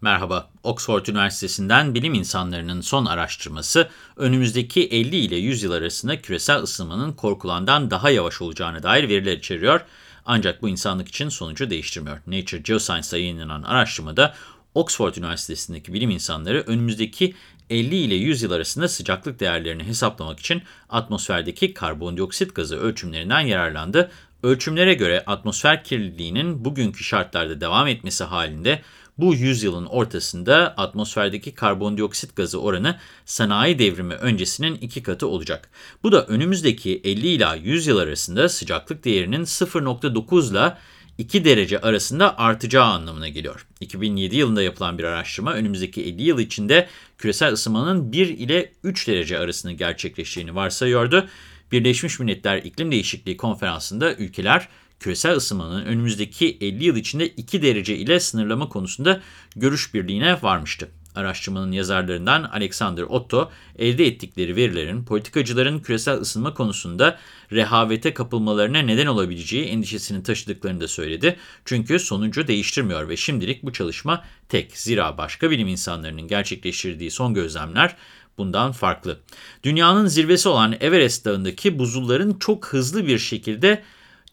Merhaba, Oxford Üniversitesi'nden bilim insanlarının son araştırması, önümüzdeki 50 ile 100 yıl arasında küresel ısınmanın korkulandan daha yavaş olacağına dair veriler içeriyor. Ancak bu insanlık için sonucu değiştirmiyor. Nature Geoscience'da yayınlanan araştırmada Oxford Üniversitesi'ndeki bilim insanları önümüzdeki 50 ile 100 yıl arasında sıcaklık değerlerini hesaplamak için atmosferdeki karbondioksit gazı ölçümlerinden yararlandı. Ölçümlere göre atmosfer kirliliğinin bugünkü şartlarda devam etmesi halinde bu yüzyılın ortasında atmosferdeki karbondioksit gazı oranı sanayi devrimi öncesinin iki katı olacak. Bu da önümüzdeki 50 ila 100 yıl arasında sıcaklık değerinin 0.9 ile 2 derece arasında artacağı anlamına geliyor. 2007 yılında yapılan bir araştırma önümüzdeki 50 yıl içinde küresel ısınmanın 1 ile 3 derece arasında gerçekleştiğini varsayıyordu. Birleşmiş Milletler İklim Değişikliği Konferansı'nda ülkeler küresel ısınmanın önümüzdeki 50 yıl içinde 2 derece ile sınırlama konusunda görüş birliğine varmıştı. Araştırmanın yazarlarından Alexander Otto, elde ettikleri verilerin politikacıların küresel ısınma konusunda rehavete kapılmalarına neden olabileceği endişesini taşıdıklarını da söyledi. Çünkü sonucu değiştirmiyor ve şimdilik bu çalışma tek. Zira başka bilim insanlarının gerçekleştirdiği son gözlemler bundan farklı. Dünyanın zirvesi olan Everest Dağı'ndaki buzulların çok hızlı bir şekilde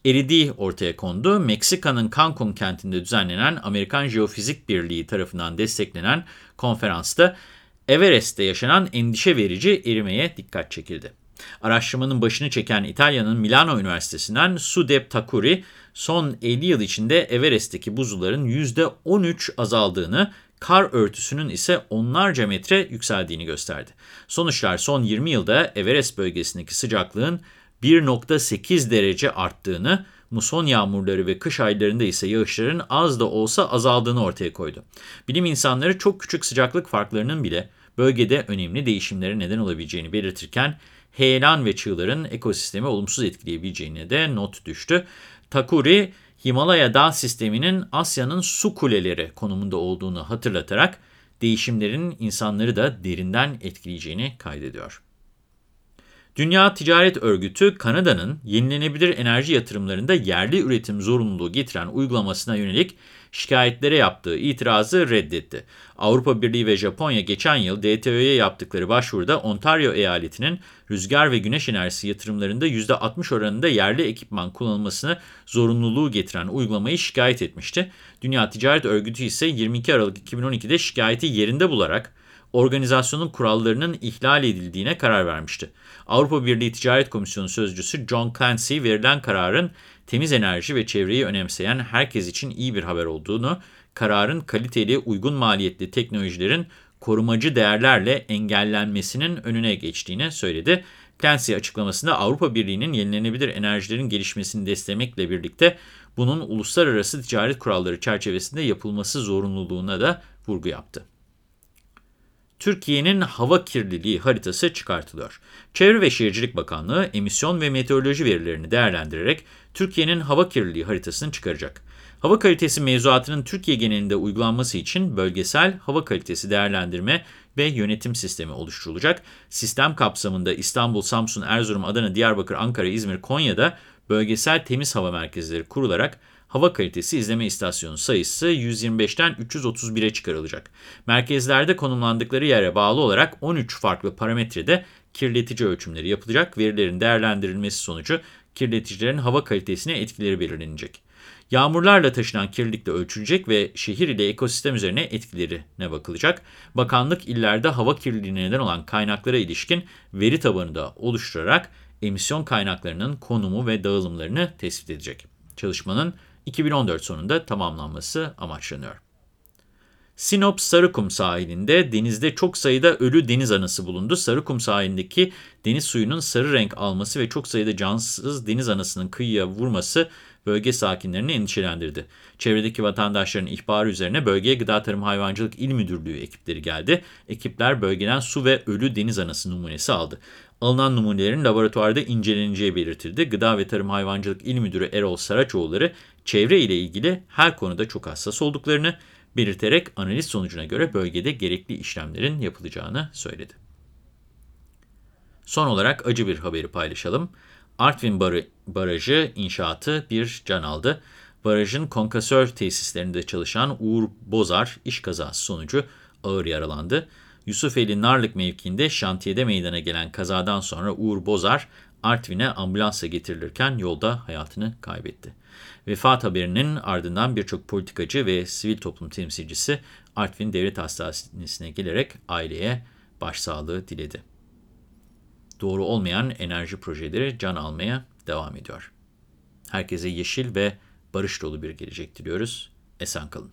eridiği ortaya kondu. Meksika'nın Cancun kentinde düzenlenen Amerikan Jeofizik Birliği tarafından desteklenen konferansta Everest'te yaşanan endişe verici erimeye dikkat çekildi. Araştırmanın başını çeken İtalya'nın Milano Üniversitesi'nden Sudep Takuri, son 50 yıl içinde Everest'teki buzulların %13 azaldığını, kar örtüsünün ise onlarca metre yükseldiğini gösterdi. Sonuçlar son 20 yılda Everest bölgesindeki sıcaklığın 1.8 derece arttığını, muson yağmurları ve kış aylarında ise yağışların az da olsa azaldığını ortaya koydu. Bilim insanları çok küçük sıcaklık farklarının bile bölgede önemli değişimlere neden olabileceğini belirtirken, heyelan ve çığların ekosistemi olumsuz etkileyebileceğine de not düştü. Takuri, Himalaya dağ sisteminin Asya'nın su kuleleri konumunda olduğunu hatırlatarak, değişimlerin insanları da derinden etkileyeceğini kaydediyor. Dünya Ticaret Örgütü, Kanada'nın yenilenebilir enerji yatırımlarında yerli üretim zorunluluğu getiren uygulamasına yönelik şikayetlere yaptığı itirazı reddetti. Avrupa Birliği ve Japonya geçen yıl DTÖ'ye yaptıkları başvuruda Ontario eyaletinin rüzgar ve güneş enerjisi yatırımlarında %60 oranında yerli ekipman kullanılmasını zorunluluğu getiren uygulamayı şikayet etmişti. Dünya Ticaret Örgütü ise 22 Aralık 2012'de şikayeti yerinde bularak organizasyonun kurallarının ihlal edildiğine karar vermişti. Avrupa Birliği Ticaret Komisyonu Sözcüsü John Clancy verilen kararın temiz enerji ve çevreyi önemseyen herkes için iyi bir haber olduğunu, kararın kaliteli, uygun maliyetli teknolojilerin korumacı değerlerle engellenmesinin önüne geçtiğini söyledi. Clancy açıklamasında Avrupa Birliği'nin yenilenebilir enerjilerin gelişmesini desteklemekle birlikte bunun uluslararası ticaret kuralları çerçevesinde yapılması zorunluluğuna da vurgu yaptı. Türkiye'nin hava kirliliği haritası çıkartılıyor. Çevre ve Şehircilik Bakanlığı emisyon ve meteoroloji verilerini değerlendirerek Türkiye'nin hava kirliliği haritasını çıkaracak. Hava kalitesi mevzuatının Türkiye genelinde uygulanması için bölgesel hava kalitesi değerlendirme ve yönetim sistemi oluşturulacak. Sistem kapsamında İstanbul, Samsun, Erzurum, Adana, Diyarbakır, Ankara, İzmir, Konya'da bölgesel temiz hava merkezleri kurularak hava kalitesi izleme istasyonu sayısı 125'ten 331'e çıkarılacak. Merkezlerde konumlandıkları yere bağlı olarak 13 farklı parametrede kirletici ölçümleri yapılacak. Verilerin değerlendirilmesi sonucu kirleticilerin hava kalitesine etkileri belirlenecek. Yağmurlarla taşınan kirlilik de ölçülecek ve şehir ile ekosistem üzerine etkilerine bakılacak. Bakanlık illerde hava kirliliğine neden olan kaynaklara ilişkin veri tabanı da oluşturarak emisyon kaynaklarının konumu ve dağılımlarını tespit edecek. Çalışmanın 2014 sonunda tamamlanması amaçlanıyor. Sinop Sarıkum sahilinde denizde çok sayıda ölü deniz anası bulundu. Sarıkum sahilindeki deniz suyunun sarı renk alması ve çok sayıda cansız deniz anasının kıyıya vurması bölge sakinlerini endişelendirdi. Çevredeki vatandaşların ihbarı üzerine bölgeye Gıda Tarım Hayvancılık İl Müdürlüğü ekipleri geldi. Ekipler bölgeden su ve ölü deniz anası numunesi aldı. Alınan numunelerin laboratuvarda inceleneceği belirtildi. Gıda ve Tarım Hayvancılık İl Müdürü Erol Saraçoğulları çevre ile ilgili her konuda çok hassas olduklarını belirterek analiz sonucuna göre bölgede gerekli işlemlerin yapılacağını söyledi. Son olarak acı bir haberi paylaşalım. Artvin Barı, Barajı inşaatı bir can aldı. Barajın konkasör tesislerinde çalışan Uğur Bozar iş kazası sonucu ağır yaralandı. Yusufeli Narlık mevkiinde şantiyede meydana gelen kazadan sonra Uğur Bozar Artvin'e ambulansla getirilirken yolda hayatını kaybetti. Vefat haberinin ardından birçok politikacı ve sivil toplum temsilcisi Artvin Devlet Hastanesi'ne gelerek aileye başsağlığı diledi. Doğru olmayan enerji projeleri can almaya devam ediyor. Herkese yeşil ve barış dolu bir gelecek diliyoruz. Esen kalın.